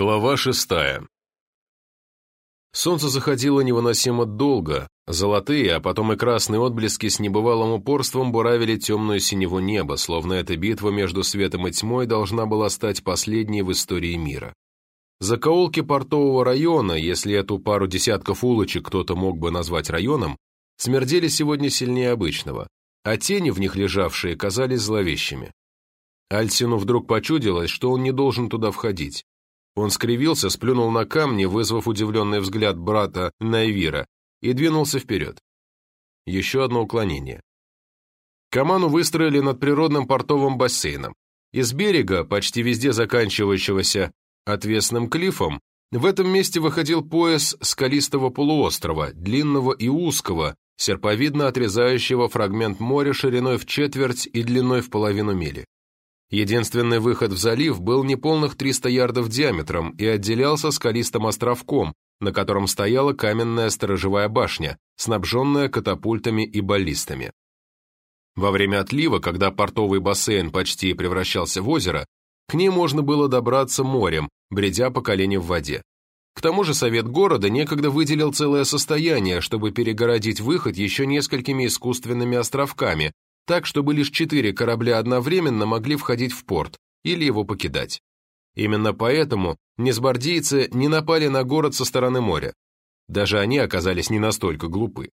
Глава шестая Солнце заходило невыносимо долго, золотые, а потом и красные отблески с небывалым упорством буравили темную синеву неба, словно эта битва между светом и тьмой должна была стать последней в истории мира. Закоулки портового района, если эту пару десятков улочек кто-то мог бы назвать районом, смердели сегодня сильнее обычного, а тени в них лежавшие казались зловещими. Альсину вдруг почудилось, что он не должен туда входить. Он скривился, сплюнул на камни, вызвав удивленный взгляд брата Найвира, и двинулся вперед. Еще одно уклонение. Каману выстроили над природным портовым бассейном. Из берега, почти везде заканчивающегося отвесным клифом, в этом месте выходил пояс скалистого полуострова, длинного и узкого, серповидно отрезающего фрагмент моря шириной в четверть и длиной в половину мили. Единственный выход в залив был неполных 300 ярдов диаметром и отделялся скалистым островком, на котором стояла каменная сторожевая башня, снабженная катапультами и баллистами. Во время отлива, когда портовый бассейн почти превращался в озеро, к ней можно было добраться морем, бредя по колени в воде. К тому же совет города некогда выделил целое состояние, чтобы перегородить выход еще несколькими искусственными островками, так, чтобы лишь четыре корабля одновременно могли входить в порт или его покидать. Именно поэтому несбордийцы не напали на город со стороны моря. Даже они оказались не настолько глупы.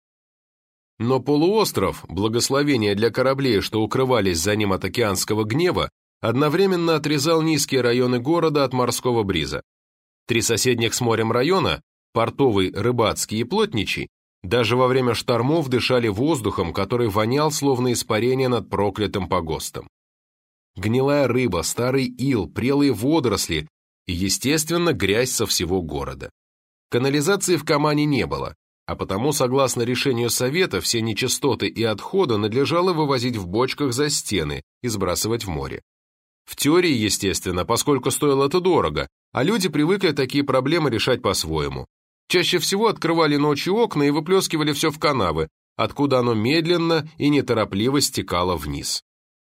Но полуостров, благословение для кораблей, что укрывались за ним от океанского гнева, одновременно отрезал низкие районы города от морского бриза. Три соседних с морем района, портовый, рыбацкий и плотничий, даже во время штормов дышали воздухом, который вонял, словно испарение над проклятым погостом. Гнилая рыба, старый ил, прелые водоросли и, естественно, грязь со всего города. Канализации в Камане не было, а потому, согласно решению Совета, все нечистоты и отходы надлежало вывозить в бочках за стены и сбрасывать в море. В теории, естественно, поскольку стоило это дорого, а люди привыкли такие проблемы решать по-своему. Чаще всего открывали ночью окна и выплескивали все в канавы, откуда оно медленно и неторопливо стекало вниз.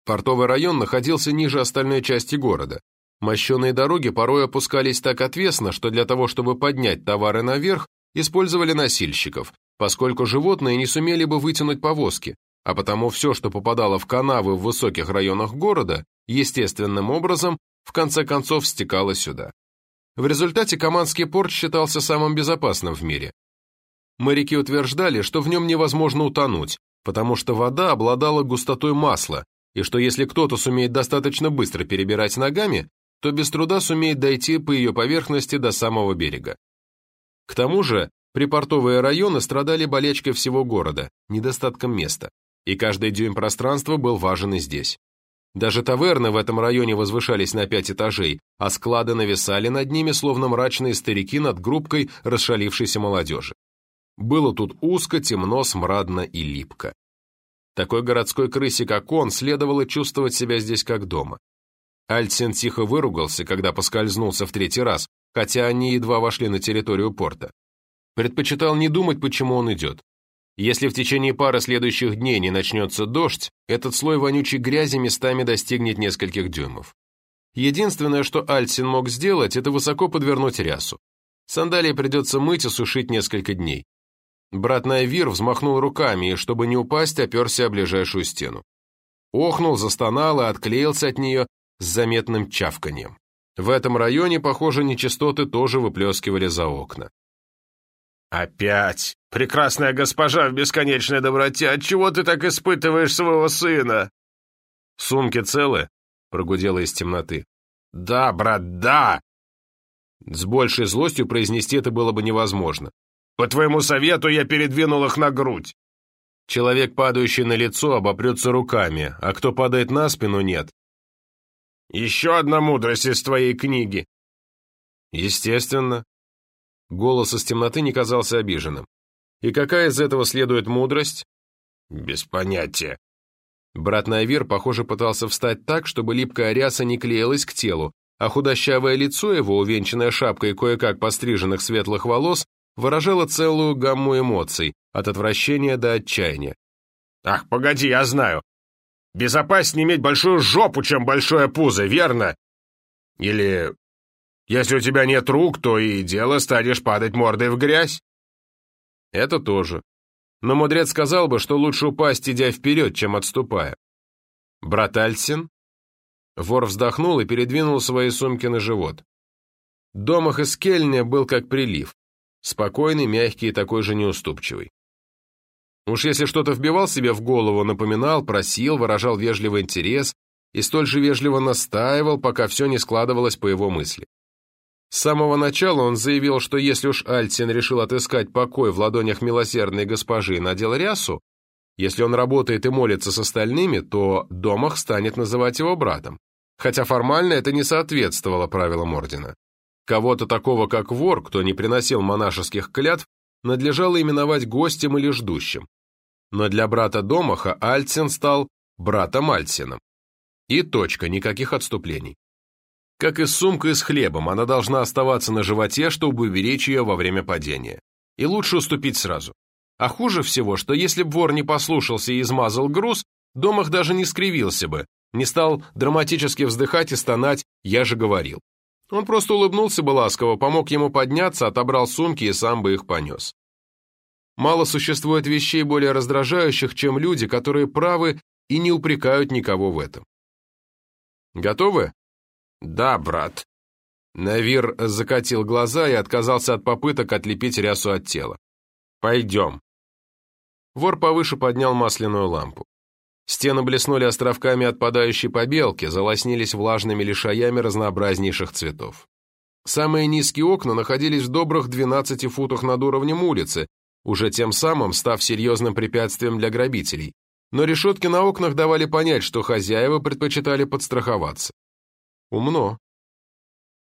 Портовый район находился ниже остальной части города. Мощеные дороги порой опускались так отвесно, что для того, чтобы поднять товары наверх, использовали носильщиков, поскольку животные не сумели бы вытянуть повозки, а потому все, что попадало в канавы в высоких районах города, естественным образом, в конце концов стекало сюда. В результате Каманский порт считался самым безопасным в мире. Моряки утверждали, что в нем невозможно утонуть, потому что вода обладала густотой масла, и что если кто-то сумеет достаточно быстро перебирать ногами, то без труда сумеет дойти по ее поверхности до самого берега. К тому же, припортовые районы страдали болечкой всего города, недостатком места, и каждый дюйм пространства был важен и здесь. Даже таверны в этом районе возвышались на пять этажей, а склады нависали над ними, словно мрачные старики над группкой расшалившейся молодежи. Было тут узко, темно, смрадно и липко. Такой городской крысе, как он, следовало чувствовать себя здесь как дома. Альцин тихо выругался, когда поскользнулся в третий раз, хотя они едва вошли на территорию порта. Предпочитал не думать, почему он идет. Если в течение пары следующих дней не начнется дождь, этот слой вонючей грязи местами достигнет нескольких дюймов. Единственное, что Альсин мог сделать, это высоко подвернуть рясу. Сандалии придется мыть и сушить несколько дней. Брат Найвир взмахнул руками и, чтобы не упасть, оперся о ближайшую стену. Охнул, застонал и отклеился от нее с заметным чавканием. В этом районе, похоже, нечистоты тоже выплескивали за окна. «Опять! Прекрасная госпожа в бесконечной доброте, отчего ты так испытываешь своего сына?» «Сумки целы?» — прогудела из темноты. «Да, брат, да!» С большей злостью произнести это было бы невозможно. «По твоему совету я передвинул их на грудь!» Человек, падающий на лицо, обопрется руками, а кто падает на спину, нет. «Еще одна мудрость из твоей книги!» «Естественно», Голос из темноты не казался обиженным. «И какая из этого следует мудрость?» «Без понятия». Брат Найвир, похоже, пытался встать так, чтобы липкая ряса не клеилась к телу, а худощавое лицо его, увенчанное шапкой кое-как постриженных светлых волос, выражало целую гамму эмоций, от отвращения до отчаяния. «Ах, погоди, я знаю. Безопаснее иметь большую жопу, чем большое пузо, верно? Или Если у тебя нет рук, то и дело станешь падать мордой в грязь. Это тоже. Но мудрец сказал бы, что лучше упасть, идя вперед, чем отступая. Брат Альсин? Вор вздохнул и передвинул свои сумки на живот. Домах из Кельня был как прилив. Спокойный, мягкий и такой же неуступчивый. Уж если что-то вбивал себе в голову, напоминал, просил, выражал вежливый интерес и столь же вежливо настаивал, пока все не складывалось по его мысли. С самого начала он заявил, что если уж Альтин решил отыскать покой в ладонях милосердной госпожи и надел рясу, если он работает и молится с остальными, то Домах станет называть его братом, хотя формально это не соответствовало правилам ордена. Кого-то такого, как вор, кто не приносил монашеских клятв, надлежало именовать гостем или ждущим. Но для брата Домаха Альцин стал братом Альцином. И точка, никаких отступлений. Как и с сумкой с хлебом, она должна оставаться на животе, чтобы уберечь ее во время падения. И лучше уступить сразу. А хуже всего, что если б вор не послушался и измазал груз, Домах даже не скривился бы, не стал драматически вздыхать и стонать «я же говорил». Он просто улыбнулся бы ласково, помог ему подняться, отобрал сумки и сам бы их понес. Мало существует вещей более раздражающих, чем люди, которые правы и не упрекают никого в этом. Готовы? «Да, брат». Навир закатил глаза и отказался от попыток отлепить рясу от тела. «Пойдем». Вор повыше поднял масляную лампу. Стены блеснули островками отпадающей побелки, залоснились влажными лишаями разнообразнейших цветов. Самые низкие окна находились в добрых 12 футах над уровнем улицы, уже тем самым став серьезным препятствием для грабителей. Но решетки на окнах давали понять, что хозяева предпочитали подстраховаться. Умно.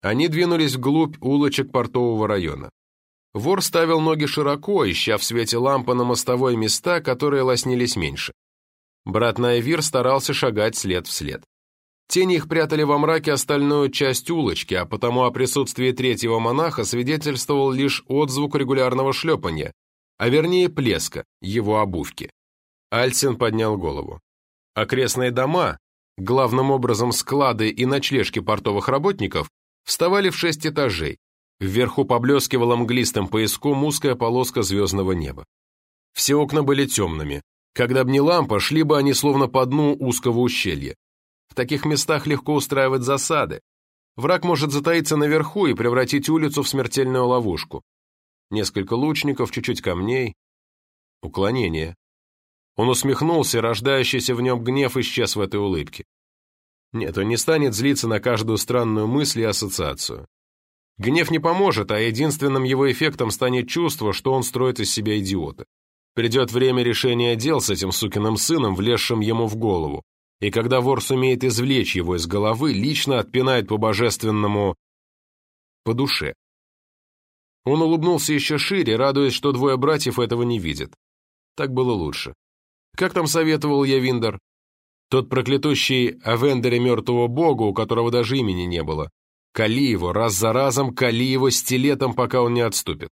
Они двинулись вглубь улочек портового района. Вор ставил ноги широко, ища в свете лампы на мостовой места, которые лоснились меньше. Брат Найвир старался шагать след в след. Тени их прятали во мраке остальную часть улочки, а потому о присутствии третьего монаха свидетельствовал лишь отзвук регулярного шлепания, а вернее плеска, его обувки. Альсин поднял голову. Окрестные дома, главным образом склады и ночлежки портовых работников, вставали в шесть этажей. Вверху поблескивала мглистым пояском узкая полоска звездного неба. Все окна были темными. Когда б не лампа, шли бы они словно по дну узкого ущелья. В таких местах легко устраивать засады. Враг может затаиться наверху и превратить улицу в смертельную ловушку. Несколько лучников, чуть-чуть камней. Уклонение. Он усмехнулся, рождающийся в нем гнев исчез в этой улыбке. Нет, он не станет злиться на каждую странную мысль и ассоциацию. Гнев не поможет, а единственным его эффектом станет чувство, что он строит из себя идиота. Придет время решения дел с этим сукиным сыном, влезшим ему в голову, и когда вор сумеет извлечь его из головы, лично отпинает по божественному... по душе. Он улыбнулся еще шире, радуясь, что двое братьев этого не видят. Так было лучше. Как там советовал я Виндер? Тот проклятущий о Вендере мертвого бога, у которого даже имени не было. Кали его, раз за разом, кали его стилетом, пока он не отступит.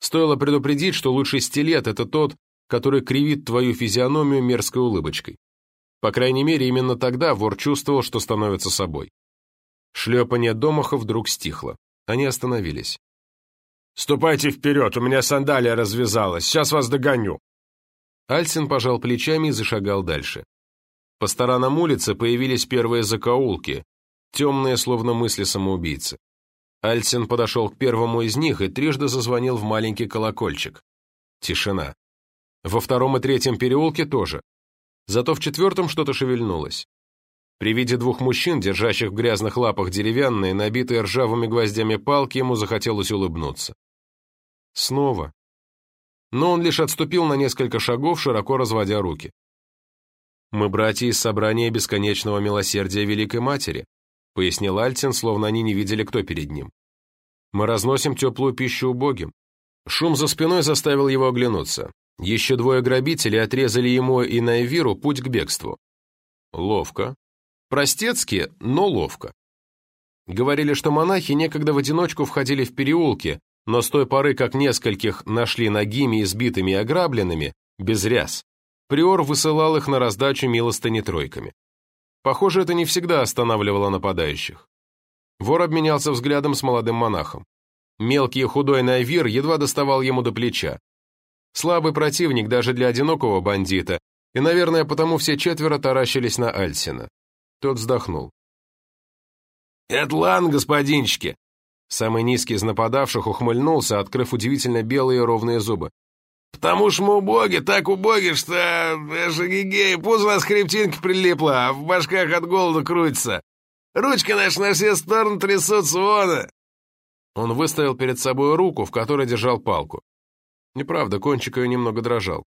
Стоило предупредить, что лучший стилет — это тот, который кривит твою физиономию мерзкой улыбочкой. По крайней мере, именно тогда вор чувствовал, что становится собой. Шлепание домаха вдруг стихло. Они остановились. «Ступайте вперед, у меня сандалия развязалась, сейчас вас догоню», Альсин пожал плечами и зашагал дальше. По сторонам улицы появились первые закоулки, темные, словно мысли самоубийцы. Альсин подошел к первому из них и трижды зазвонил в маленький колокольчик. Тишина. Во втором и третьем переулке тоже. Зато в четвертом что-то шевельнулось. При виде двух мужчин, держащих в грязных лапах деревянные, набитые ржавыми гвоздями палки, ему захотелось улыбнуться. Снова но он лишь отступил на несколько шагов, широко разводя руки. «Мы братья из собрания бесконечного милосердия Великой Матери», пояснил Альтин, словно они не видели, кто перед ним. «Мы разносим теплую пищу убогим». Шум за спиной заставил его оглянуться. Еще двое грабителей отрезали ему и Найвиру путь к бегству. Ловко. Простецки, но ловко. Говорили, что монахи некогда в одиночку входили в переулки, но с той поры, как нескольких нашли нагими, избитыми и ограбленными, без ряс, приор высылал их на раздачу милостыни тройками. Похоже, это не всегда останавливало нападающих. Вор обменялся взглядом с молодым монахом. Мелкий и худой Найвир едва доставал ему до плеча. Слабый противник даже для одинокого бандита, и, наверное, потому все четверо таращились на Альсина. Тот вздохнул. «Этлан, господинчики!» Самый низкий из нападавших ухмыльнулся, открыв удивительно белые ровные зубы. «Потому что мы убоги, так убоги, что... Эшегигей, пузо нас хребтинки прилипла, а в башках от голода крутится. Ручки наши на все стороны трясутся, вон!» Он выставил перед собой руку, в которой держал палку. Неправда, кончик ее немного дрожал.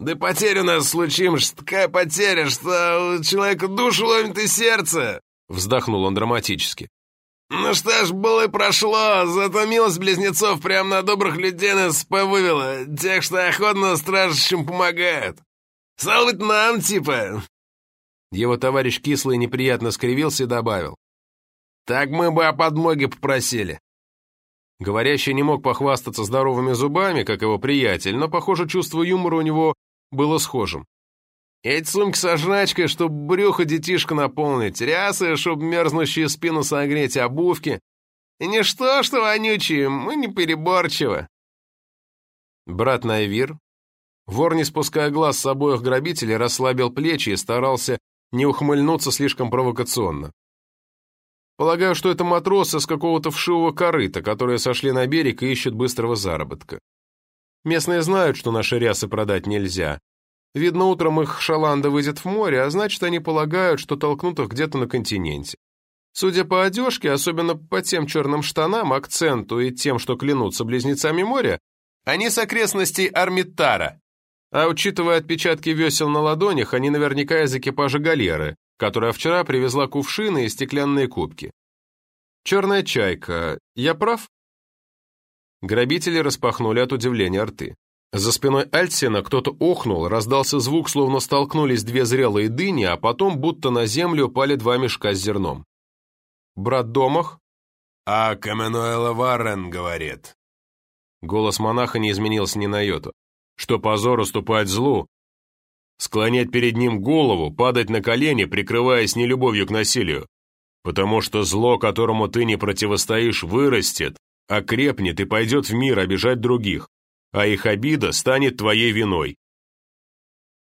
«Да потеря у нас случилась, такая потеря, что у человека душу ломит и сердце!» Вздохнул он драматически. «Ну что ж, было и прошло, зато милость близнецов прямо на добрых людей нас повывела, тех, что охотно стражащим помогают. Салут нам, типа!» Его товарищ кислый неприятно скривился и добавил. «Так мы бы о подмоге попросили». Говорящий не мог похвастаться здоровыми зубами, как его приятель, но, похоже, чувство юмора у него было схожим. Эти сумки со жрачкой, чтоб брюхо детишка наполнить, рясы, чтоб мерзнущие спину согреть, обувки. И ничто, что вонючие, мы не переборчиво. Брат Найвир, вор, не спуская глаз с обоих грабителей, расслабил плечи и старался не ухмыльнуться слишком провокационно. Полагаю, что это матросы с какого-то вшивого корыта, которые сошли на берег и ищут быстрого заработка. Местные знают, что наши рясы продать нельзя, Видно, утром их шаланда выйдет в море, а значит, они полагают, что толкнут их где-то на континенте. Судя по одежке, особенно по тем черным штанам, акценту и тем, что клянутся близнецами моря, они с окрестностей Армитара. А учитывая отпечатки весел на ладонях, они наверняка из экипажа галеры, которая вчера привезла кувшины и стеклянные кубки. Черная чайка, я прав? Грабители распахнули от удивления рты. За спиной Альтсена кто-то охнул, раздался звук, словно столкнулись две зрелые дыни, а потом будто на землю упали два мешка с зерном. «Брат Домах?» «А Каменуэла Варрен говорит». Голос монаха не изменился ни на йоту. «Что позор уступать злу, склонять перед ним голову, падать на колени, прикрываясь нелюбовью к насилию. Потому что зло, которому ты не противостоишь, вырастет, окрепнет и пойдет в мир обижать других а их обида станет твоей виной.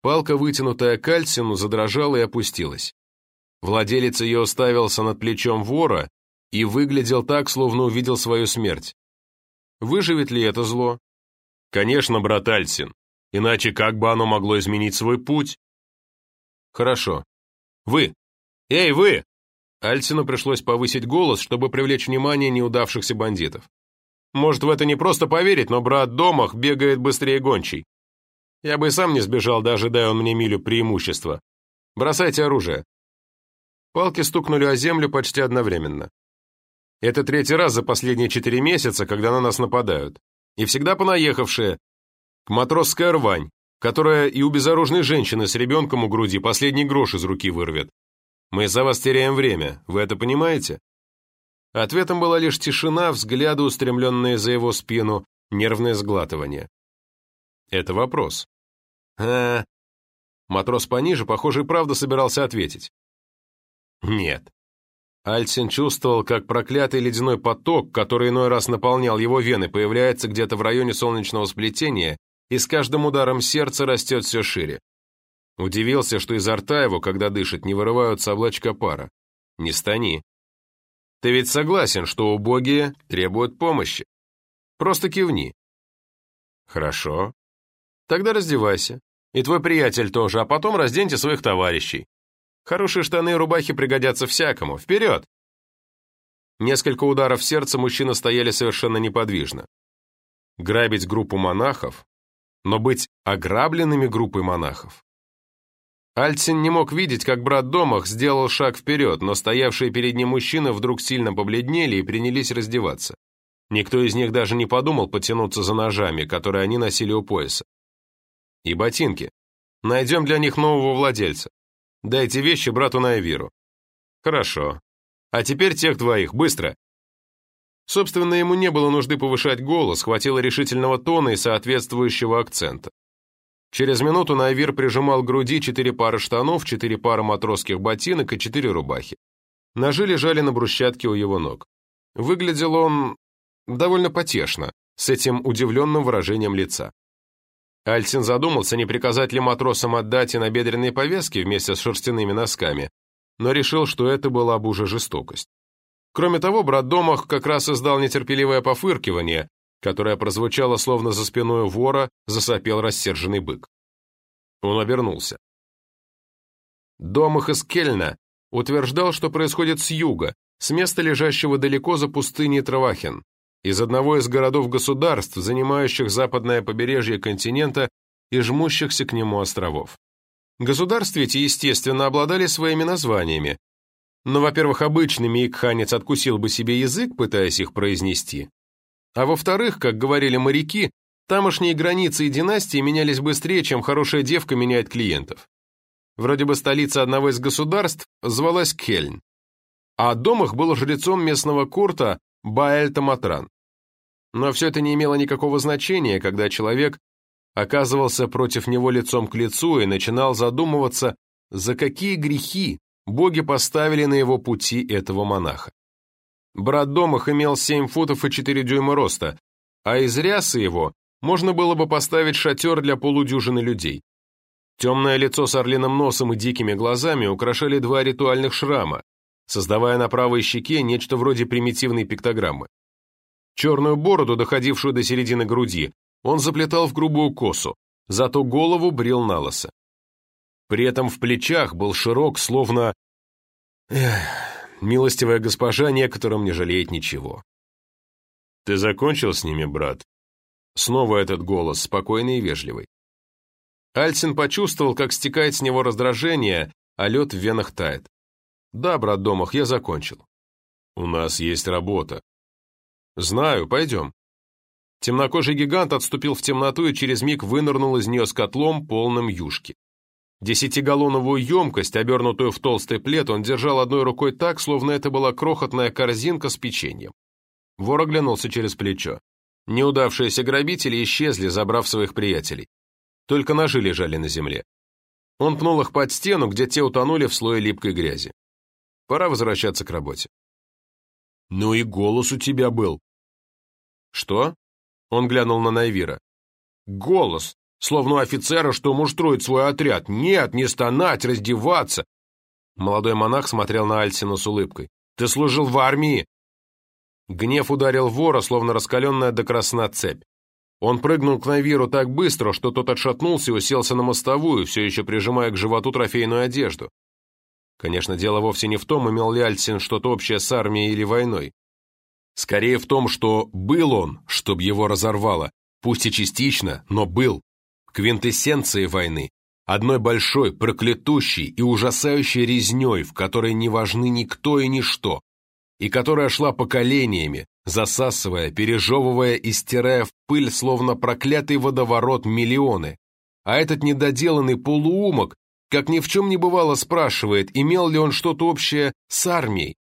Палка, вытянутая к Альсину, задрожала и опустилась. Владелец ее уставился над плечом вора и выглядел так, словно увидел свою смерть. Выживет ли это зло? Конечно, брат Альсин, иначе как бы оно могло изменить свой путь? Хорошо. Вы! Эй, вы! Альсину пришлось повысить голос, чтобы привлечь внимание неудавшихся бандитов. Может, в это не просто поверить, но брат Домах бегает быстрее гончий. Я бы и сам не сбежал, даже дай он мне милю преимущества. Бросайте оружие. Палки стукнули о землю почти одновременно. Это третий раз за последние четыре месяца, когда на нас нападают. И всегда понаехавшие. К матросская рвань, которая и у безоружной женщины с ребенком у груди последний грош из руки вырвет. Мы из-за вас теряем время, вы это понимаете? Ответом была лишь тишина, взгляды, устремленные за его спину, нервное сглатывание. Это вопрос. А, Матрос пониже, похоже, и правда собирался ответить. Нет. Альсин чувствовал, как проклятый ледяной поток, который иной раз наполнял его вены, появляется где-то в районе солнечного сплетения и с каждым ударом сердца растет все шире. Удивился, что изо рта его, когда дышит, не вырываются облачка пара. Не стани. Ты ведь согласен, что убогие требуют помощи? Просто кивни. Хорошо. Тогда раздевайся. И твой приятель тоже, а потом разденьте своих товарищей. Хорошие штаны и рубахи пригодятся всякому. Вперед! Несколько ударов в сердце мужчины стояли совершенно неподвижно. Грабить группу монахов, но быть ограбленными группой монахов Альцин не мог видеть, как брат Домах сделал шаг вперед, но стоявшие перед ним мужчины вдруг сильно побледнели и принялись раздеваться. Никто из них даже не подумал потянуться за ножами, которые они носили у пояса. И ботинки. Найдем для них нового владельца. Дайте вещи брату Найвиру. Хорошо. А теперь тех двоих, быстро. Собственно, ему не было нужды повышать голос, хватило решительного тона и соответствующего акцента. Через минуту Найвир прижимал к груди четыре пары штанов, четыре пары матросских ботинок и четыре рубахи. Ножи лежали на брусчатке у его ног. Выглядел он довольно потешно, с этим удивленным выражением лица. Альсин задумался, не приказать ли матросам отдать и набедренные повязки вместе с шерстяными носками, но решил, что это была бы уже жестокость. Кроме того, брат Домах как раз издал нетерпеливое пофыркивание, которое прозвучало словно за спиной вора засопел рассерженный бык. Он обернулся. Домах из Кельна утверждал, что происходит с юга, с места, лежащего далеко за пустыней Травахин, из одного из городов-государств, занимающих западное побережье континента и жмущихся к нему островов. Государства эти, естественно, обладали своими названиями, но, во-первых, обычный мейкханец откусил бы себе язык, пытаясь их произнести, а во-вторых, как говорили моряки, тамошние границы и династии менялись быстрее, чем хорошая девка меняет клиентов. Вроде бы столица одного из государств звалась Кельн, а Домах был жрецом местного курта Баэль-Таматран. Но все это не имело никакого значения, когда человек оказывался против него лицом к лицу и начинал задумываться, за какие грехи боги поставили на его пути этого монаха. Брат Домах имел 7 футов и 4 дюйма роста, а из рясы его можно было бы поставить шатер для полудюжины людей. Темное лицо с орлиным носом и дикими глазами украшали два ритуальных шрама, создавая на правой щеке нечто вроде примитивной пиктограммы. Черную бороду, доходившую до середины груди, он заплетал в грубую косу, зато голову брил на лысо. При этом в плечах был широк, словно... Эх, милостивая госпожа некоторым не жалеет ничего. «Ты закончил с ними, брат?» Снова этот голос, спокойный и вежливый. Альсин почувствовал, как стекает с него раздражение, а лед в венах тает. «Да, брат Домах, я закончил». «У нас есть работа». «Знаю, пойдем». Темнокожий гигант отступил в темноту и через миг вынырнул из нее с котлом, полным юшки. Десятигаллоновую емкость, обернутую в толстый плед, он держал одной рукой так, словно это была крохотная корзинка с печеньем. Вор оглянулся через плечо. Неудавшиеся грабители исчезли, забрав своих приятелей. Только ножи лежали на земле. Он пнул их под стену, где те утонули в слое липкой грязи. Пора возвращаться к работе. «Ну и голос у тебя был». «Что?» Он глянул на Найвира. «Голос, словно офицера, что муштрует свой отряд. Нет, не стонать, раздеваться!» Молодой монах смотрел на Альсина с улыбкой. «Ты служил в армии!» Гнев ударил вора, словно раскаленная до красна цепь. Он прыгнул к Найвиру так быстро, что тот отшатнулся и уселся на мостовую, все еще прижимая к животу трофейную одежду. Конечно, дело вовсе не в том, имел ли Альсин что-то общее с армией или войной. Скорее в том, что был он, чтоб его разорвало, пусть и частично, но был. Квинтэссенцией войны, одной большой, проклятущей и ужасающей резней, в которой не важны никто и ничто, и которая шла поколениями, засасывая, пережевывая и стирая в пыль, словно проклятый водоворот, миллионы. А этот недоделанный полуумок, как ни в чем не бывало, спрашивает, имел ли он что-то общее с армией.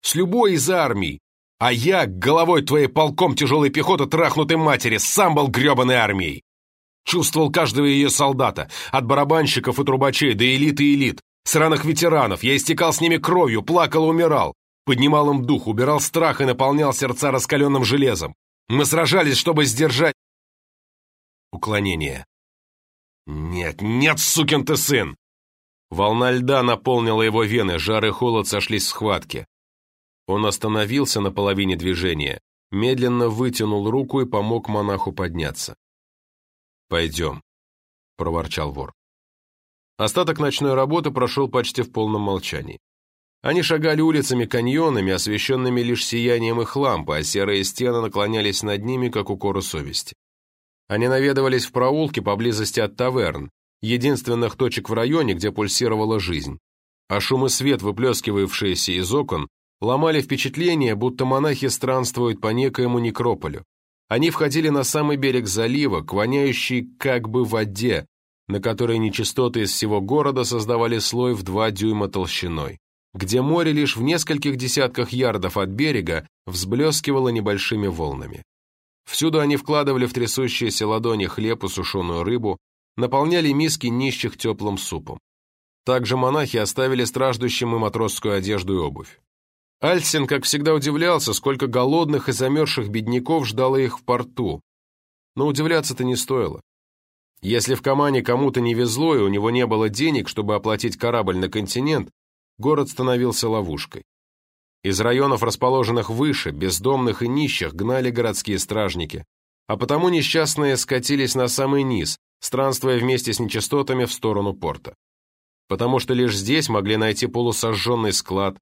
С любой из армий, а я, головой твоей полком тяжелой пехоты трахнутой матери, сам был гребаной армией. Чувствовал каждого ее солдата, от барабанщиков и трубачей до элиты элит, сраных ветеранов, я истекал с ними кровью, плакал и умирал, поднимал им дух, убирал страх и наполнял сердца раскаленным железом. Мы сражались, чтобы сдержать... Уклонение. «Нет, нет, сукин ты сын!» Волна льда наполнила его вены, жар и холод сошлись в схватке. Он остановился на половине движения, медленно вытянул руку и помог монаху подняться. «Пойдем», — проворчал вор. Остаток ночной работы прошел почти в полном молчании. Они шагали улицами-каньонами, освещенными лишь сиянием их лампы, а серые стены наклонялись над ними, как укоры совести. Они наведывались в проулки поблизости от таверн, единственных точек в районе, где пульсировала жизнь. А шум и свет, выплескивавшиеся из окон, ломали впечатление, будто монахи странствуют по некоему некрополю. Они входили на самый берег залива, к воняющей как бы воде, на которой нечистоты из всего города создавали слой в два дюйма толщиной, где море лишь в нескольких десятках ярдов от берега взблескивало небольшими волнами. Всюду они вкладывали в трясущиеся ладони хлеб и сушеную рыбу, наполняли миски нищих теплым супом. Также монахи оставили страждущим и матросскую одежду и обувь. Альсин, как всегда, удивлялся, сколько голодных и замерзших бедняков ждало их в порту. Но удивляться-то не стоило. Если в Камане кому-то не везло и у него не было денег, чтобы оплатить корабль на континент, город становился ловушкой. Из районов, расположенных выше, бездомных и нищих, гнали городские стражники, а потому несчастные скатились на самый низ, странствуя вместе с нечистотами в сторону порта. Потому что лишь здесь могли найти полусожженный склад,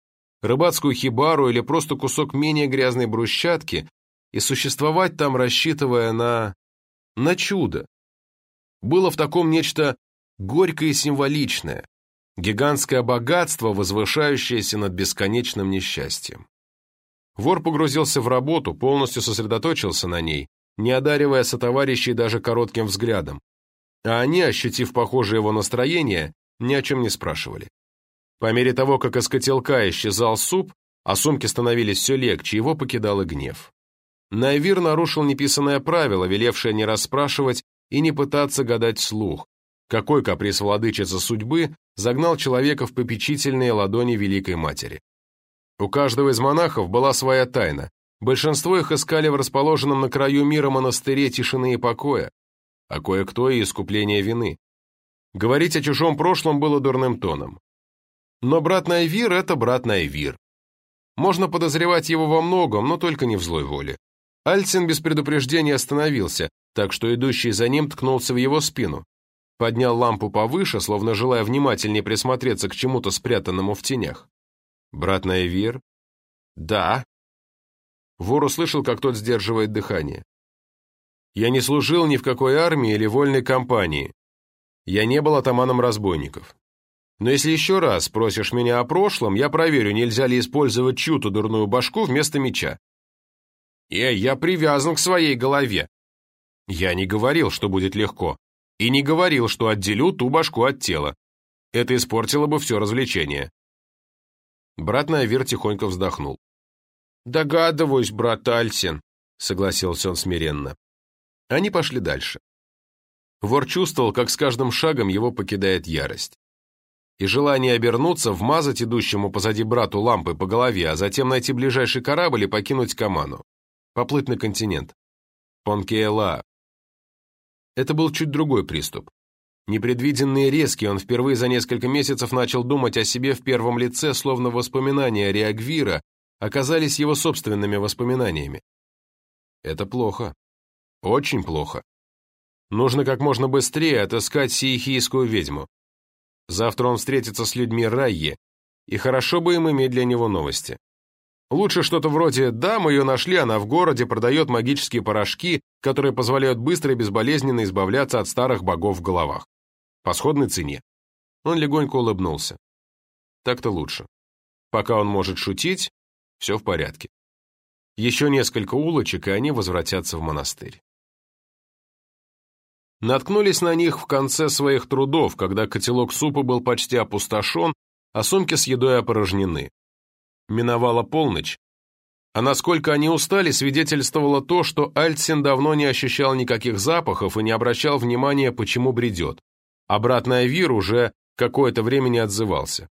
рыбацкую хибару или просто кусок менее грязной брусчатки и существовать там, рассчитывая на... на чудо. Было в таком нечто горькое и символичное, гигантское богатство, возвышающееся над бесконечным несчастьем. Вор погрузился в работу, полностью сосредоточился на ней, не одаривая сотоварищей даже коротким взглядом, а они, ощутив похожее его настроение, ни о чем не спрашивали. По мере того, как из котелка исчезал суп, а сумки становились все легче, его покидал и гнев. Найвир нарушил неписанное правило, велевшее не расспрашивать и не пытаться гадать вслух, какой каприз владычицы судьбы загнал человека в попечительные ладони Великой Матери. У каждого из монахов была своя тайна. Большинство их искали в расположенном на краю мира монастыре тишины и покоя, а кое-кто и искупления вины. Говорить о чужом прошлом было дурным тоном. Но брат Найвир — это брат Найвир. Можно подозревать его во многом, но только не в злой воле. Альцин без предупреждения остановился, так что идущий за ним ткнулся в его спину поднял лампу повыше, словно желая внимательнее присмотреться к чему-то спрятанному в тенях. «Брат Наевир?» «Да». Вор услышал, как тот сдерживает дыхание. «Я не служил ни в какой армии или вольной компании. Я не был атаманом разбойников. Но если еще раз спросишь меня о прошлом, я проверю, нельзя ли использовать чью-то дурную башку вместо меча. Эй, я привязан к своей голове. Я не говорил, что будет легко. И не говорил, что отделю ту башку от тела. Это испортило бы все развлечение. Брат Найвер тихонько вздохнул. «Догадываюсь, брат Альсин», — согласился он смиренно. Они пошли дальше. Вор чувствовал, как с каждым шагом его покидает ярость. И желание обернуться, вмазать идущему позади брату лампы по голове, а затем найти ближайший корабль и покинуть Каману. Поплыть на континент. Понкеэла, это был чуть другой приступ. Непредвиденный и резкий, он впервые за несколько месяцев начал думать о себе в первом лице, словно воспоминания Реагвира оказались его собственными воспоминаниями. Это плохо. Очень плохо. Нужно как можно быстрее отыскать сиехийскую ведьму. Завтра он встретится с людьми Райи, и хорошо бы им иметь для него новости. Лучше что-то вроде «да, мы ее нашли, она в городе, продает магические порошки, которые позволяют быстро и безболезненно избавляться от старых богов в головах. По сходной цене». Он легонько улыбнулся. Так-то лучше. Пока он может шутить, все в порядке. Еще несколько улочек, и они возвратятся в монастырь. Наткнулись на них в конце своих трудов, когда котелок супа был почти опустошен, а сумки с едой опорожнены. Миновала полночь, а насколько они устали, свидетельствовало то, что Альтсин давно не ощущал никаких запахов и не обращал внимания, почему бредет. Обратный Вир уже какое-то время не отзывался.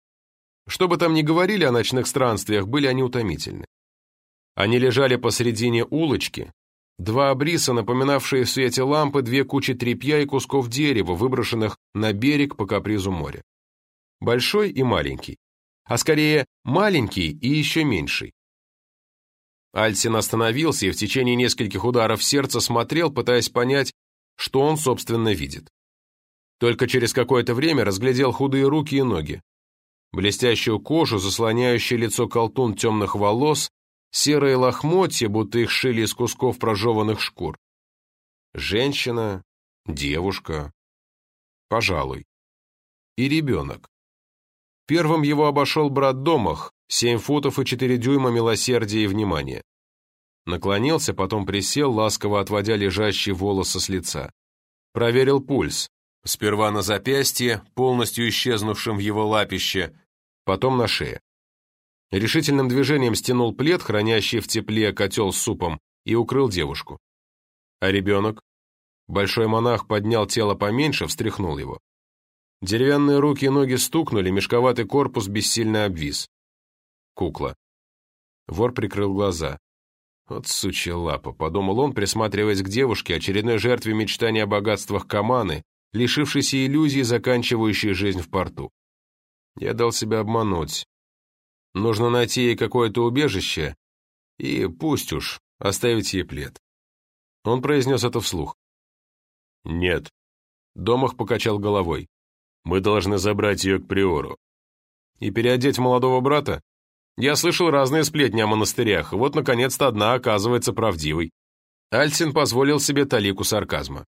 Что бы там ни говорили о ночных странствиях, были они утомительны. Они лежали посредине улочки, два обриса, напоминавшие в свете лампы две кучи тряпья и кусков дерева, выброшенных на берег по капризу моря. Большой и маленький а скорее маленький и еще меньший. Альсин остановился и в течение нескольких ударов сердца смотрел, пытаясь понять, что он, собственно, видит. Только через какое-то время разглядел худые руки и ноги, блестящую кожу, заслоняющее лицо колтун темных волос, серые лохмотья, будто их шили из кусков прожеванных шкур. Женщина, девушка, пожалуй, и ребенок. Первым его обошел брат Домах, семь футов и четыре дюйма милосердия и внимания. Наклонился, потом присел, ласково отводя лежащие волосы с лица. Проверил пульс. Сперва на запястье, полностью исчезнувшем в его лапище, потом на шее. Решительным движением стянул плед, хранящий в тепле котел с супом, и укрыл девушку. А ребенок? Большой монах поднял тело поменьше, встряхнул его. Деревянные руки и ноги стукнули, мешковатый корпус бессильно обвис. Кукла. Вор прикрыл глаза. Вот сучья лапа, подумал он, присматриваясь к девушке, очередной жертве мечтания о богатствах Каманы, лишившейся иллюзий, заканчивающей жизнь в порту. Я дал себя обмануть. Нужно найти ей какое-то убежище, и пусть уж, оставить ей плед. Он произнес это вслух. «Нет». Домах покачал головой. «Мы должны забрать ее к Приору». «И переодеть молодого брата? Я слышал разные сплетни о монастырях, вот, наконец-то, одна оказывается правдивой». Альсин позволил себе талику сарказма.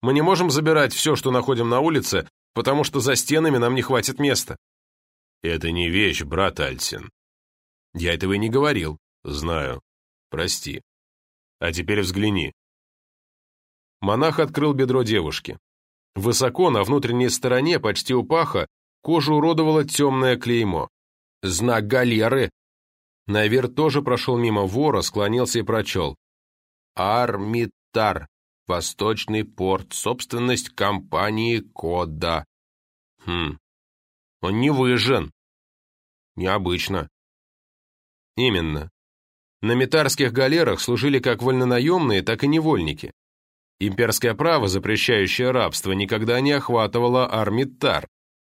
«Мы не можем забирать все, что находим на улице, потому что за стенами нам не хватит места». «Это не вещь, брат Альсин». «Я этого и не говорил». «Знаю. Прости. А теперь взгляни». Монах открыл бедро девушки. Высоко, на внутренней стороне, почти у паха, кожу уродовало темное клеймо. Знак галеры. Навер тоже прошел мимо вора, склонился и прочел. Армитар. Восточный порт. Собственность компании Кода. Хм. Он не выжжен. Необычно. Именно. На метарских галерах служили как вольнонаемные, так и невольники. Имперское право, запрещающее рабство, никогда не охватывало армитар,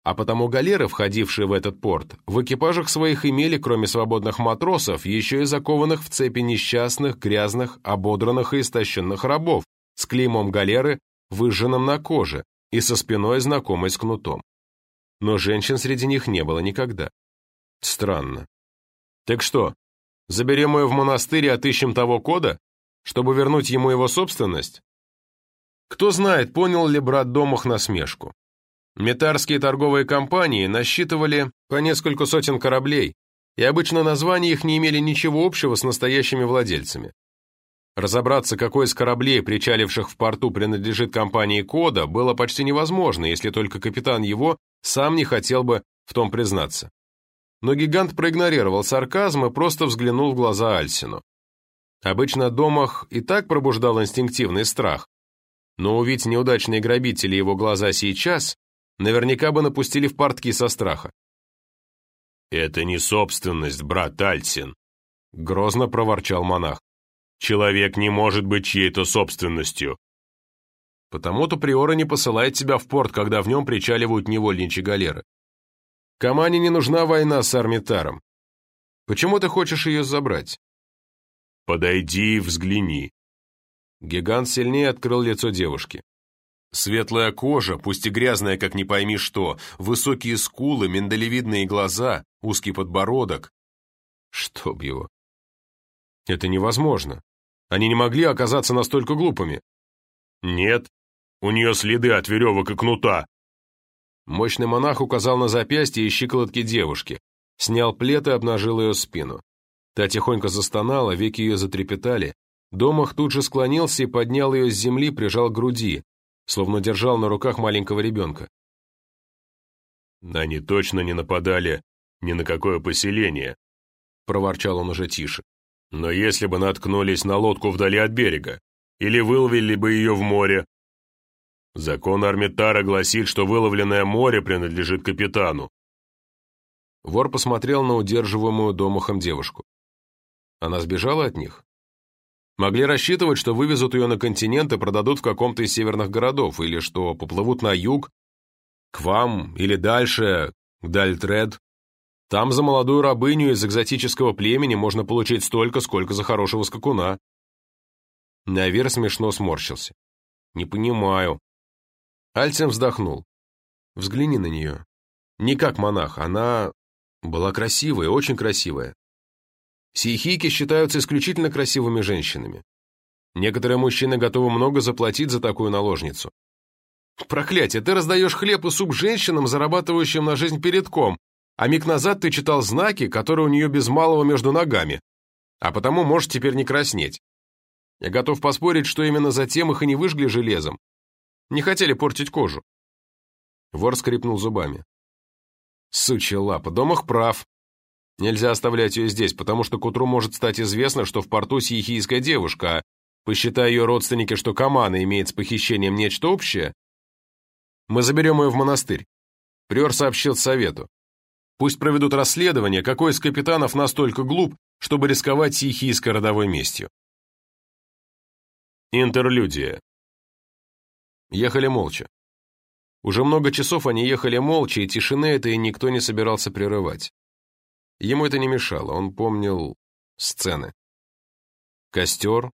а потому галеры, входившие в этот порт, в экипажах своих имели, кроме свободных матросов, еще и закованных в цепи несчастных, грязных, ободранных и истощенных рабов с клеймом галеры, выжженным на коже и со спиной, знакомой с кнутом. Но женщин среди них не было никогда. Странно. Так что, заберем ее в монастырь и отыщем того кода, чтобы вернуть ему его собственность? Кто знает, понял ли брат Домах насмешку. Метарские торговые компании насчитывали по несколько сотен кораблей, и обычно названия их не имели ничего общего с настоящими владельцами. Разобраться, какой из кораблей, причаливших в порту, принадлежит компании Кода, было почти невозможно, если только капитан его сам не хотел бы в том признаться. Но гигант проигнорировал сарказм и просто взглянул в глаза Альсину. Обычно Домах и так пробуждал инстинктивный страх, но увидеть неудачные грабители его глаза сейчас, наверняка бы напустили в портки со страха. «Это не собственность, брат Альсин», — грозно проворчал монах. «Человек не может быть чьей-то собственностью». Потому-то Приора не посылает тебя в порт, когда в нем причаливают невольничьи галеры. Камане не нужна война с Армитаром. Почему ты хочешь ее забрать? Подойди и взгляни. Гигант сильнее открыл лицо девушки. Светлая кожа, пусть и грязная, как не пойми что, высокие скулы, миндалевидные глаза, узкий подбородок. Чтоб его. Это невозможно. Они не могли оказаться настолько глупыми. Нет, у нее следы от веревок и кнута. Мощный монах указал на запястье и щиколотки девушки, снял плед и обнажил ее спину. Та тихонько застонала, веки ее затрепетали, Домах тут же склонился и поднял ее с земли, прижал к груди, словно держал на руках маленького ребенка. «Они точно не нападали ни на какое поселение», — проворчал он уже тише. «Но если бы наткнулись на лодку вдали от берега, или выловили бы ее в море, Закон Армитара гласит, что выловленное море принадлежит капитану. Вор посмотрел на удерживаемую домахом девушку. Она сбежала от них? Могли рассчитывать, что вывезут ее на континент и продадут в каком-то из северных городов, или что поплывут на юг, к вам, или дальше, к Дальтред. Там за молодую рабыню из экзотического племени можно получить столько, сколько за хорошего скакуна. Навер смешно сморщился. «Не понимаю». Альцем вздохнул. «Взгляни на нее. Не как монах, она была красивая, очень красивая. Сейхики считаются исключительно красивыми женщинами. Некоторые мужчины готовы много заплатить за такую наложницу. Проклятие, ты раздаешь хлеб и суп женщинам, зарабатывающим на жизнь передком, а миг назад ты читал знаки, которые у нее без малого между ногами, а потому можешь теперь не краснеть. Я готов поспорить, что именно затем их и не выжгли железом. Не хотели портить кожу. Вор скрипнул зубами. Сучья лапа, Домах прав. Нельзя оставлять ее здесь, потому что к утру может стать известно, что в порту сихийская девушка, а посчитая ее родственники, что Камана имеет с похищением нечто общее, мы заберем ее в монастырь. Приор сообщил совету. Пусть проведут расследование, какой из капитанов настолько глуп, чтобы рисковать сихийской родовой местью. Интерлюдия. Ехали молча. Уже много часов они ехали молча, и тишины этой никто не собирался прерывать. Ему это не мешало, он помнил сцены. Костер,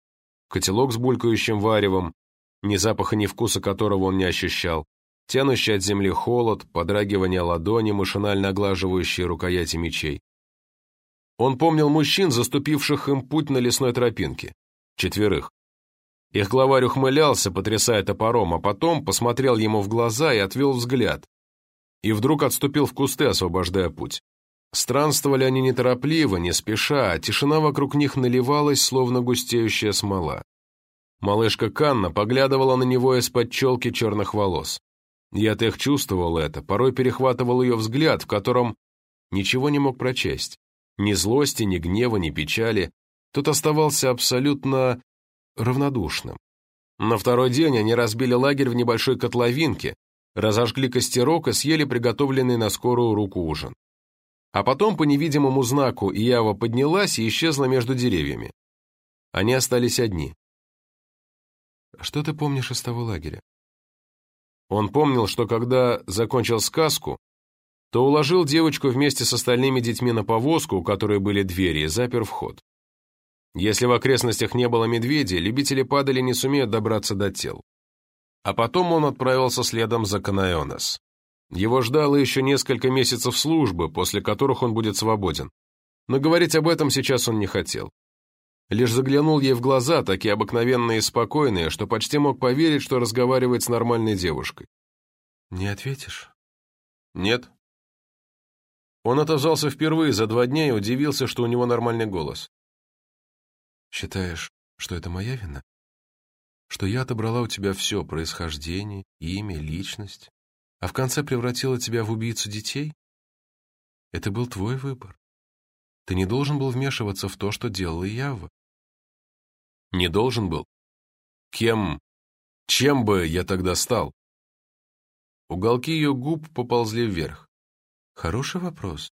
котелок с булькающим варевом, ни запаха, ни вкуса которого он не ощущал, тянущий от земли холод, подрагивание ладони, машинально оглаживающие рукояти мечей. Он помнил мужчин, заступивших им путь на лесной тропинке. Четверых. Их главарь ухмылялся, потрясая топором, а потом посмотрел ему в глаза и отвел взгляд. И вдруг отступил в кусты, освобождая путь. Странствовали они неторопливо, не спеша, а тишина вокруг них наливалась, словно густеющая смола. Малышка Канна поглядывала на него из-под челки черных волос. Я-то их чувствовал это, порой перехватывал ее взгляд, в котором ничего не мог прочесть. Ни злости, ни гнева, ни печали. Тот оставался абсолютно равнодушным. На второй день они разбили лагерь в небольшой котловинке, разожгли костерок и съели приготовленный на скорую руку ужин. А потом по невидимому знаку Ява поднялась и исчезла между деревьями. Они остались одни. «Что ты помнишь из того лагеря?» Он помнил, что когда закончил сказку, то уложил девочку вместе с остальными детьми на повозку, у которой были двери, и запер вход. Если в окрестностях не было медведей, любители падали не сумеют добраться до тел. А потом он отправился следом за Канаионес. Его ждало еще несколько месяцев службы, после которых он будет свободен. Но говорить об этом сейчас он не хотел. Лишь заглянул ей в глаза, такие обыкновенные и спокойные, что почти мог поверить, что разговаривает с нормальной девушкой. «Не ответишь?» «Нет». Он отозвался впервые за два дня и удивился, что у него нормальный голос. Считаешь, что это моя вина? Что я отобрала у тебя все, происхождение, имя, личность, а в конце превратила тебя в убийцу детей? Это был твой выбор. Ты не должен был вмешиваться в то, что делала Ява. Не должен был? Кем, чем бы я тогда стал? Уголки ее губ поползли вверх. Хороший вопрос.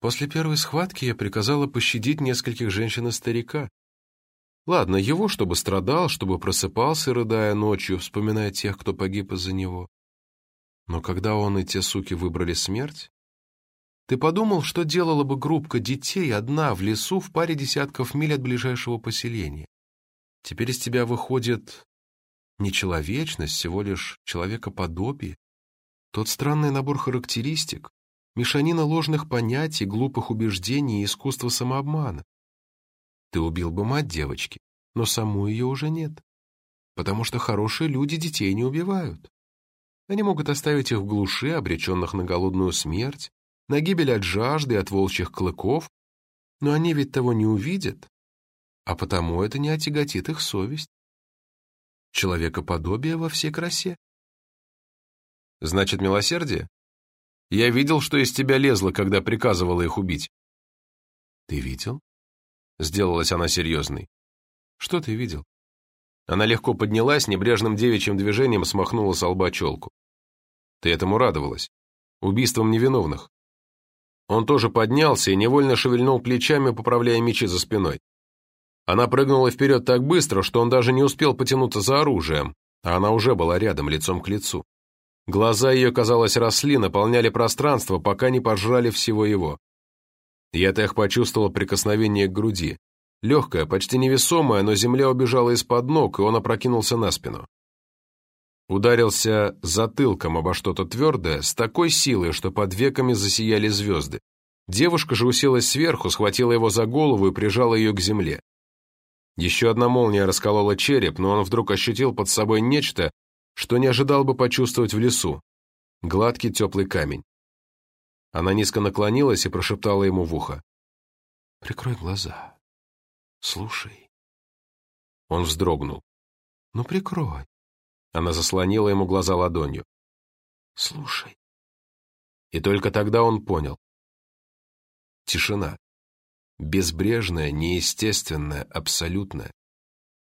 После первой схватки я приказала пощадить нескольких женщин и старика. Ладно, его, чтобы страдал, чтобы просыпался, рыдая ночью, вспоминая тех, кто погиб из-за него. Но когда он и те суки выбрали смерть, ты подумал, что делала бы группка детей одна в лесу в паре десятков миль от ближайшего поселения? Теперь из тебя выходит не человечность, всего лишь человекоподобие. Тот странный набор характеристик, мешанина ложных понятий, глупых убеждений и искусства самообмана. Ты убил бы мать девочки, но саму ее уже нет. Потому что хорошие люди детей не убивают. Они могут оставить их в глуши, обреченных на голодную смерть, на гибель от жажды, от волчьих клыков, но они ведь того не увидят, а потому это не отяготит их совесть. Человекоподобие во всей красе. Значит, милосердие? Я видел, что из тебя лезло, когда приказывала их убить. Ты видел? Сделалась она серьезной. Что ты видел? Она легко поднялась, небрежным девичьим движением смахнула с лба челку. Ты этому радовалась. Убийством невиновных. Он тоже поднялся и невольно шевельнул плечами, поправляя мечи за спиной. Она прыгнула вперед так быстро, что он даже не успел потянуться за оружием, а она уже была рядом, лицом к лицу. Глаза ее, казалось, росли, наполняли пространство, пока не пожрали всего его. Я-то их почувствовал прикосновение к груди. Легкое, почти невесомое, но земля убежала из-под ног, и он опрокинулся на спину. Ударился затылком обо что-то твердое с такой силой, что под веками засияли звезды. Девушка же уселась сверху, схватила его за голову и прижала ее к земле. Еще одна молния расколола череп, но он вдруг ощутил под собой нечто, что не ожидал бы почувствовать в лесу. Гладкий теплый камень. Она низко наклонилась и прошептала ему в ухо. «Прикрой глаза. Слушай». Он вздрогнул. «Ну, прикрой». Она заслонила ему глаза ладонью. «Слушай». И только тогда он понял. Тишина. Безбрежная, неестественная, абсолютная.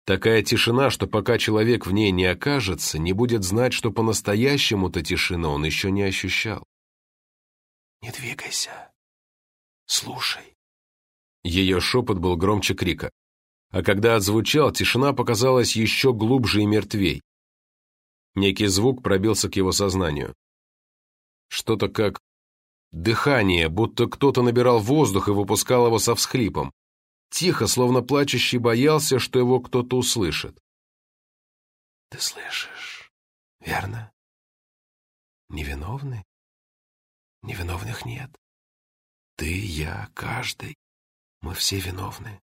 Такая тишина, что пока человек в ней не окажется, не будет знать, что по-настоящему-то тишина он еще не ощущал. Не двигайся. Слушай. Ее шепот был громче крика. А когда отзвучал, тишина показалась еще глубже и мертвей. Некий звук пробился к его сознанию. Что-то как дыхание, будто кто-то набирал воздух и выпускал его со всхлипом. Тихо, словно плачущий боялся, что его кто-то услышит. «Ты слышишь, верно? Невиновны? Невиновных нет. Ты, я, каждый. Мы все виновны.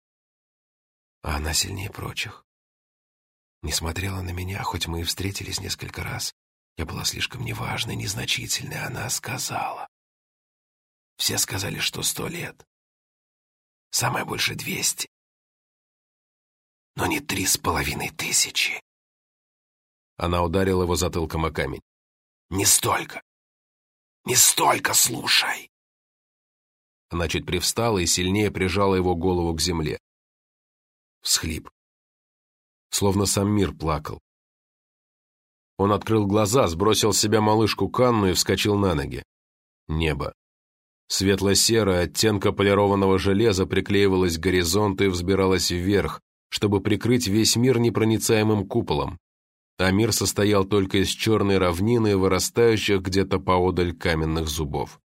А она сильнее прочих. Не смотрела на меня, хоть мы и встретились несколько раз. Я была слишком неважной, незначительной. Она сказала. Все сказали, что сто лет. Самое больше двести. Но не три с половиной тысячи. Она ударила его затылком о камень. Не столько. Не столько, слушай. Она чуть привстала и сильнее прижала его голову к земле. Всхлип. Словно сам мир плакал. Он открыл глаза, сбросил с себя малышку Канну и вскочил на ноги. Небо. Светло-серое оттенка полированного железа приклеивалось к горизонту и взбиралось вверх, чтобы прикрыть весь мир непроницаемым куполом. А мир состоял только из черной равнины вырастающих где-то поодаль каменных зубов.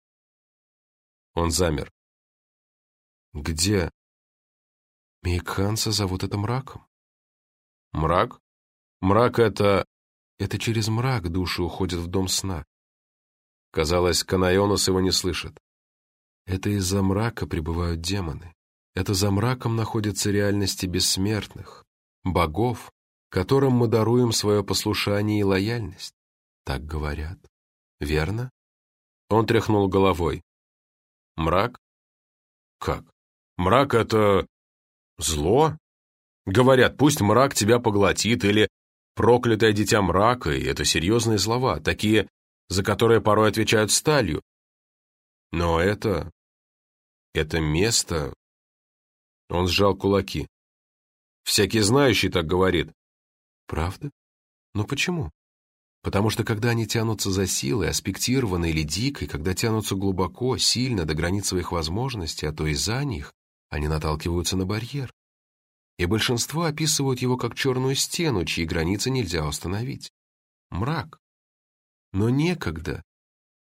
Он замер. Где? Мейкханса зовут это мраком. Мрак? Мрак — это... Это через мрак души уходят в дом сна. Казалось, Канайонос его не слышит. Это из-за мрака пребывают демоны. Это за мраком находятся реальности бессмертных, богов, которым мы даруем свое послушание и лояльность. Так говорят. Верно? Он тряхнул головой. Мрак? Как? Мрак — это... зло? Говорят, пусть мрак тебя поглотит, или проклятое дитя мрака, и это серьезные слова, такие, за которые порой отвечают сталью. Но это это место... Он сжал кулаки. Всякий знающий так говорит. Правда? Но почему? Потому что когда они тянутся за силой, аспектированной или дикой, когда тянутся глубоко, сильно, до границ своих возможностей, а то и за них, они наталкиваются на барьер. И большинство описывают его как черную стену, чьи границы нельзя установить. Мрак. Но некогда,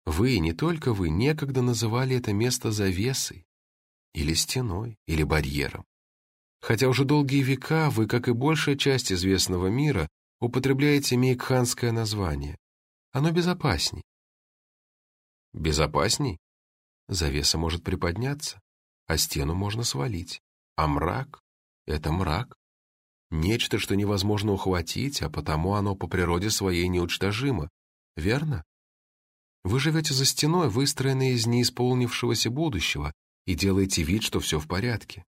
вы, не только вы, некогда называли это место завесой, или стеной, или барьером. Хотя уже долгие века вы, как и большая часть известного мира, употребляете мейкханское название. Оно безопасней. Безопасней? Завеса может приподняться, а стену можно свалить. А мрак — это мрак. Нечто, что невозможно ухватить, а потому оно по природе своей неучтожимо. Верно? Вы живете за стеной, выстроенной из неисполнившегося будущего, и делаете вид, что все в порядке.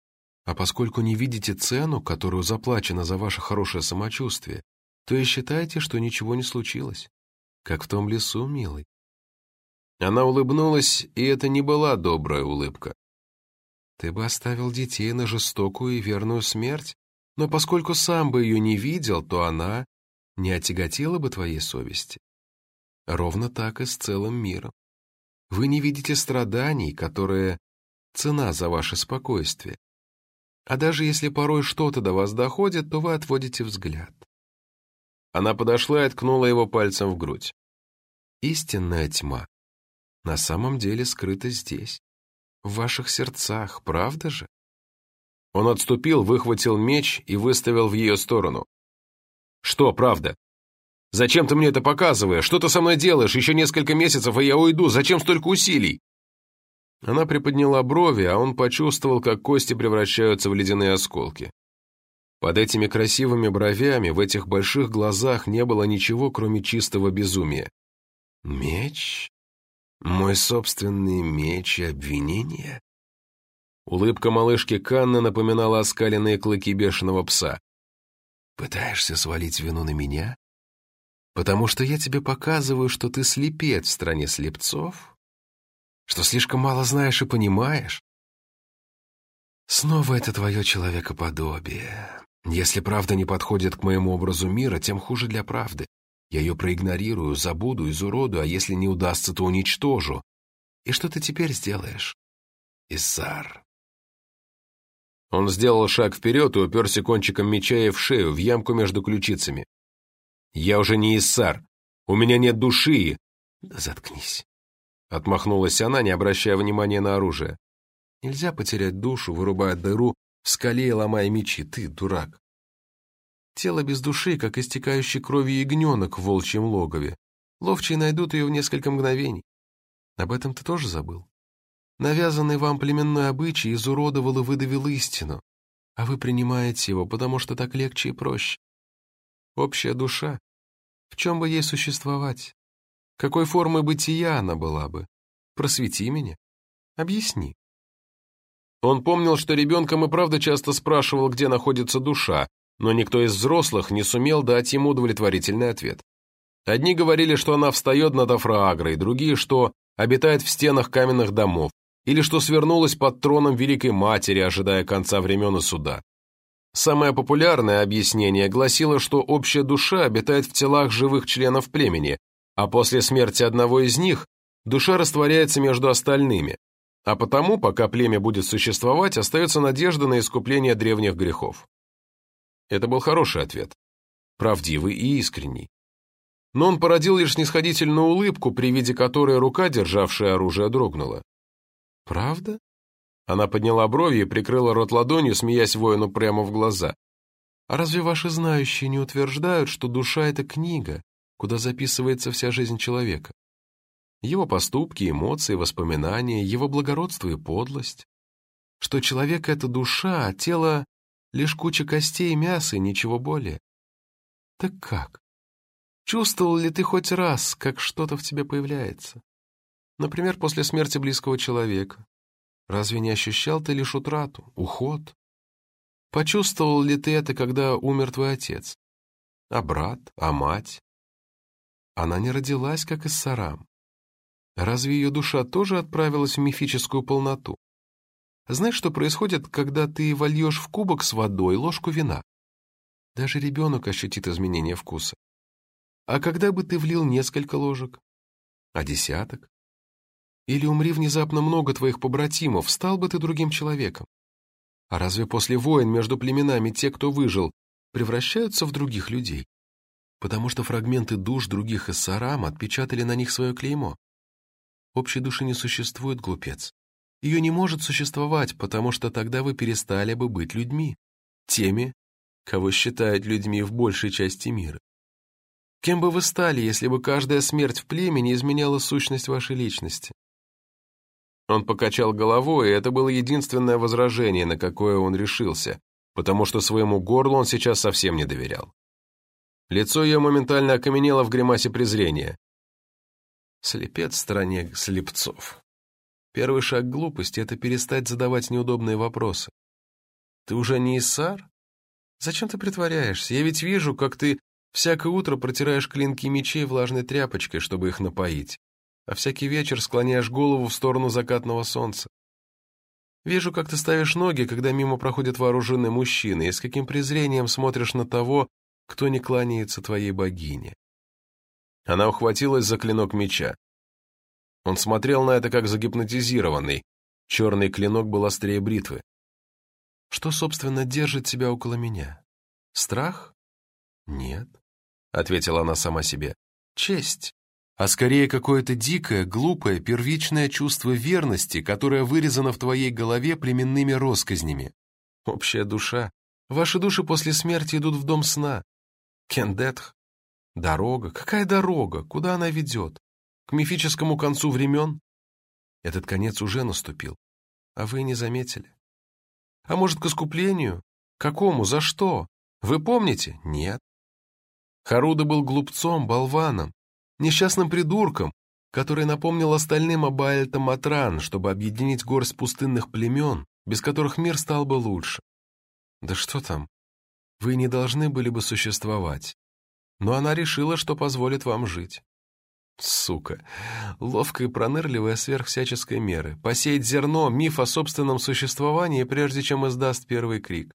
А поскольку не видите цену, которую заплачено за ваше хорошее самочувствие, то и считаете, что ничего не случилось. Как в том лесу, милый. Она улыбнулась, и это не была добрая улыбка. Ты бы оставил детей на жестокую и верную смерть, но поскольку сам бы ее не видел, то она не отяготила бы твоей совести. Ровно так и с целым миром. Вы не видите страданий, которые цена за ваше спокойствие. А даже если порой что-то до вас доходит, то вы отводите взгляд. Она подошла и ткнула его пальцем в грудь. Истинная тьма на самом деле скрыта здесь, в ваших сердцах, правда же? Он отступил, выхватил меч и выставил в ее сторону. «Что, правда? Зачем ты мне это показываешь? Что ты со мной делаешь? Еще несколько месяцев, и я уйду. Зачем столько усилий?» Она приподняла брови, а он почувствовал, как кости превращаются в ледяные осколки. Под этими красивыми бровями, в этих больших глазах не было ничего, кроме чистого безумия. «Меч? Мой собственный меч и обвинение?» Улыбка малышки Канны напоминала оскаленные клыки бешеного пса. «Пытаешься свалить вину на меня? Потому что я тебе показываю, что ты слепец в стране слепцов, что слишком мало знаешь и понимаешь. Снова это твое человекоподобие. Если правда не подходит к моему образу мира, тем хуже для правды. Я ее проигнорирую, забуду, изуродую, а если не удастся, то уничтожу. И что ты теперь сделаешь? Иссар, Он сделал шаг вперед и уперся кончиком меча ей в шею, в ямку между ключицами. «Я уже не Иссар. У меня нет души!» «Да заткнись!» Отмахнулась она, не обращая внимания на оружие. «Нельзя потерять душу, вырубая дыру в скале и ломая мечи. Ты дурак!» Тело без души, как истекающий кровью ягненок в волчьем логове. Ловчие найдут ее в несколько мгновений. Об этом ты тоже забыл? Навязанный вам племенной обычай изуродовал и выдавил истину, а вы принимаете его, потому что так легче и проще. Общая душа. В чем бы ей существовать? Какой формой бытия она была бы? Просвети меня. Объясни. Он помнил, что ребенком и правда часто спрашивал, где находится душа, но никто из взрослых не сумел дать ему удовлетворительный ответ. Одни говорили, что она встает над Афроагрой, другие, что обитает в стенах каменных домов, или что свернулась под троном Великой Матери, ожидая конца времен и суда. Самое популярное объяснение гласило, что общая душа обитает в телах живых членов племени, а после смерти одного из них душа растворяется между остальными, а потому, пока племя будет существовать, остается надежда на искупление древних грехов. Это был хороший ответ, правдивый и искренний. Но он породил лишь снисходительную улыбку, при виде которой рука, державшая оружие, дрогнула. «Правда?» Она подняла брови и прикрыла рот ладонью, смеясь воину прямо в глаза. «А разве ваши знающие не утверждают, что душа — это книга, куда записывается вся жизнь человека? Его поступки, эмоции, воспоминания, его благородство и подлость? Что человек — это душа, а тело — лишь куча костей и мяса и ничего более? Так как? Чувствовал ли ты хоть раз, как что-то в тебе появляется? Например, после смерти близкого человека. Разве не ощущал ты лишь утрату, уход? Почувствовал ли ты это, когда умер твой отец? А брат, а мать? Она не родилась, как из сарам. Разве ее душа тоже отправилась в мифическую полноту? Знаешь, что происходит, когда ты вольешь в кубок с водой ложку вина? Даже ребенок ощутит изменение вкуса. А когда бы ты влил несколько ложек? А десяток? Или умри внезапно много твоих побратимов, стал бы ты другим человеком. А разве после войн между племенами те, кто выжил, превращаются в других людей? Потому что фрагменты душ других из Сарам отпечатали на них свое клеймо. Общей души не существует, глупец. Ее не может существовать, потому что тогда вы перестали бы быть людьми. Теми, кого считают людьми в большей части мира. Кем бы вы стали, если бы каждая смерть в племени изменяла сущность вашей личности? Он покачал головой, и это было единственное возражение, на какое он решился, потому что своему горлу он сейчас совсем не доверял. Лицо ее моментально окаменело в гримасе презрения. Слепец в стране слепцов. Первый шаг глупости — это перестать задавать неудобные вопросы. Ты уже не Иссар? Зачем ты притворяешься? Я ведь вижу, как ты всякое утро протираешь клинки мечей влажной тряпочкой, чтобы их напоить а всякий вечер склоняешь голову в сторону закатного солнца. Вижу, как ты ставишь ноги, когда мимо проходят вооруженные мужчины, и с каким презрением смотришь на того, кто не кланяется твоей богине. Она ухватилась за клинок меча. Он смотрел на это как загипнотизированный. Черный клинок был острее бритвы. Что, собственно, держит тебя около меня? Страх? Нет, — ответила она сама себе. Честь а скорее какое-то дикое, глупое, первичное чувство верности, которое вырезано в твоей голове племенными росказнями. Общая душа. Ваши души после смерти идут в дом сна. Кендетх. Дорога. Какая дорога? Куда она ведет? К мифическому концу времен? Этот конец уже наступил. А вы не заметили. А может, к искуплению? Какому? За что? Вы помните? Нет. Харуда был глупцом, болваном, несчастным придурком, который напомнил остальным об Аэльта-Матран, чтобы объединить горсть пустынных племен, без которых мир стал бы лучше. Да что там, вы не должны были бы существовать. Но она решила, что позволит вам жить. Сука, ловкая и пронырливая сверх всяческой меры, посеять зерно, миф о собственном существовании, прежде чем издаст первый крик.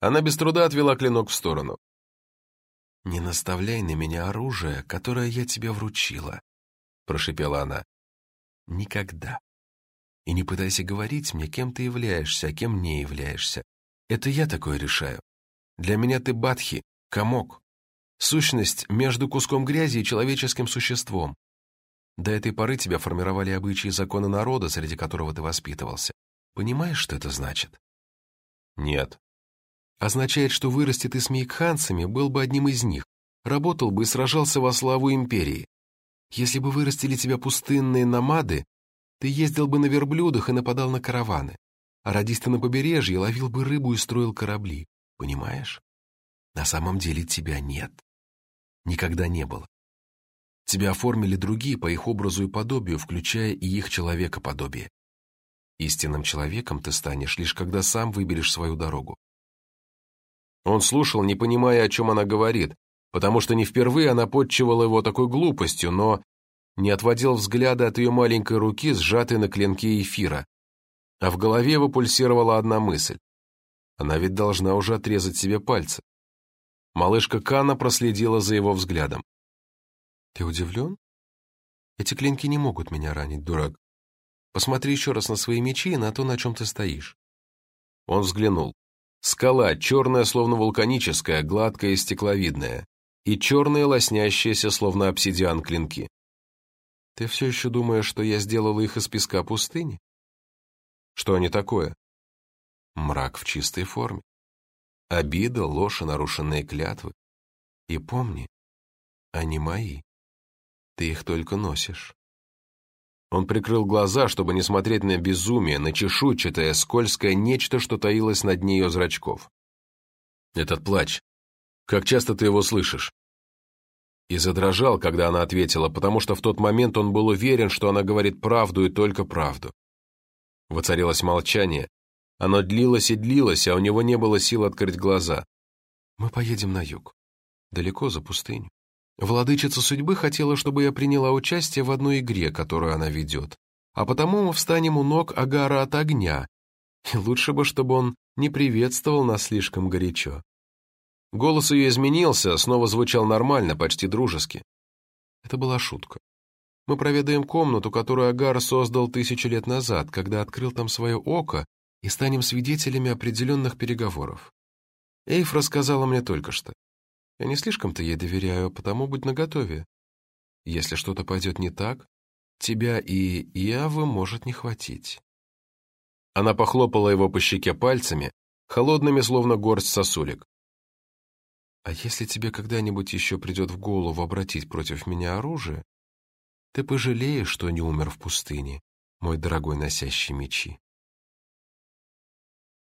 Она без труда отвела клинок в сторону. «Не наставляй на меня оружие, которое я тебе вручила», — прошепела она. «Никогда». И не пытайся говорить мне, кем ты являешься, а кем не являешься. Это я такое решаю. Для меня ты Бадхи, комок. Сущность между куском грязи и человеческим существом. До этой поры тебя формировали обычаи и законы народа, среди которого ты воспитывался. Понимаешь, что это значит? Нет. Означает, что вырасти ты с мейкханцами, был бы одним из них, работал бы и сражался во славу империи. Если бы вырастили тебя пустынные намады, ты ездил бы на верблюдах и нападал на караваны. А родись ты на побережье, ловил бы рыбу и строил корабли. Понимаешь? На самом деле тебя нет. Никогда не было. Тебя оформили другие по их образу и подобию, включая и их человекоподобие. Истинным человеком ты станешь, лишь когда сам выберешь свою дорогу. Он слушал, не понимая, о чем она говорит, потому что не впервые она подчивала его такой глупостью, но не отводил взгляда от ее маленькой руки, сжатой на клинке эфира. А в голове его пульсировала одна мысль. Она ведь должна уже отрезать себе пальцы. Малышка Кана проследила за его взглядом. «Ты удивлен? Эти клинки не могут меня ранить, дурак. Посмотри еще раз на свои мечи и на то, на чем ты стоишь». Он взглянул. Скала, черная, словно вулканическая, гладкая и стекловидная, и черные, лоснящиеся, словно обсидиан, клинки. Ты все еще думаешь, что я сделала их из песка пустыни? Что они такое? Мрак в чистой форме. Обида, ложь и нарушенные клятвы. И помни, они мои. Ты их только носишь. Он прикрыл глаза, чтобы не смотреть на безумие, на чешуйчатое, скользкое нечто, что таилось на дне ее зрачков. Этот плач. Как часто ты его слышишь? и задрожал, когда она ответила, потому что в тот момент он был уверен, что она говорит правду и только правду. Воцарилось молчание. Оно длилось и длилось, а у него не было сил открыть глаза. «Мы поедем на юг. Далеко за пустыню. Владычица судьбы хотела, чтобы я приняла участие в одной игре, которую она ведет. А потому мы встанем у ног Агара от огня. И лучше бы, чтобы он не приветствовал нас слишком горячо. Голос ее изменился, снова звучал нормально, почти дружески. Это была шутка. Мы проведаем комнату, которую Агар создал тысячу лет назад, когда открыл там свое око, и станем свидетелями определенных переговоров. Эйф рассказала мне только что. Я не слишком-то ей доверяю, потому будь наготове. Если что-то пойдет не так, тебя и Иавы может не хватить. Она похлопала его по щеке пальцами, холодными, словно горсть сосулек. А если тебе когда-нибудь еще придет в голову обратить против меня оружие, ты пожалеешь, что не умер в пустыне, мой дорогой носящий мечи.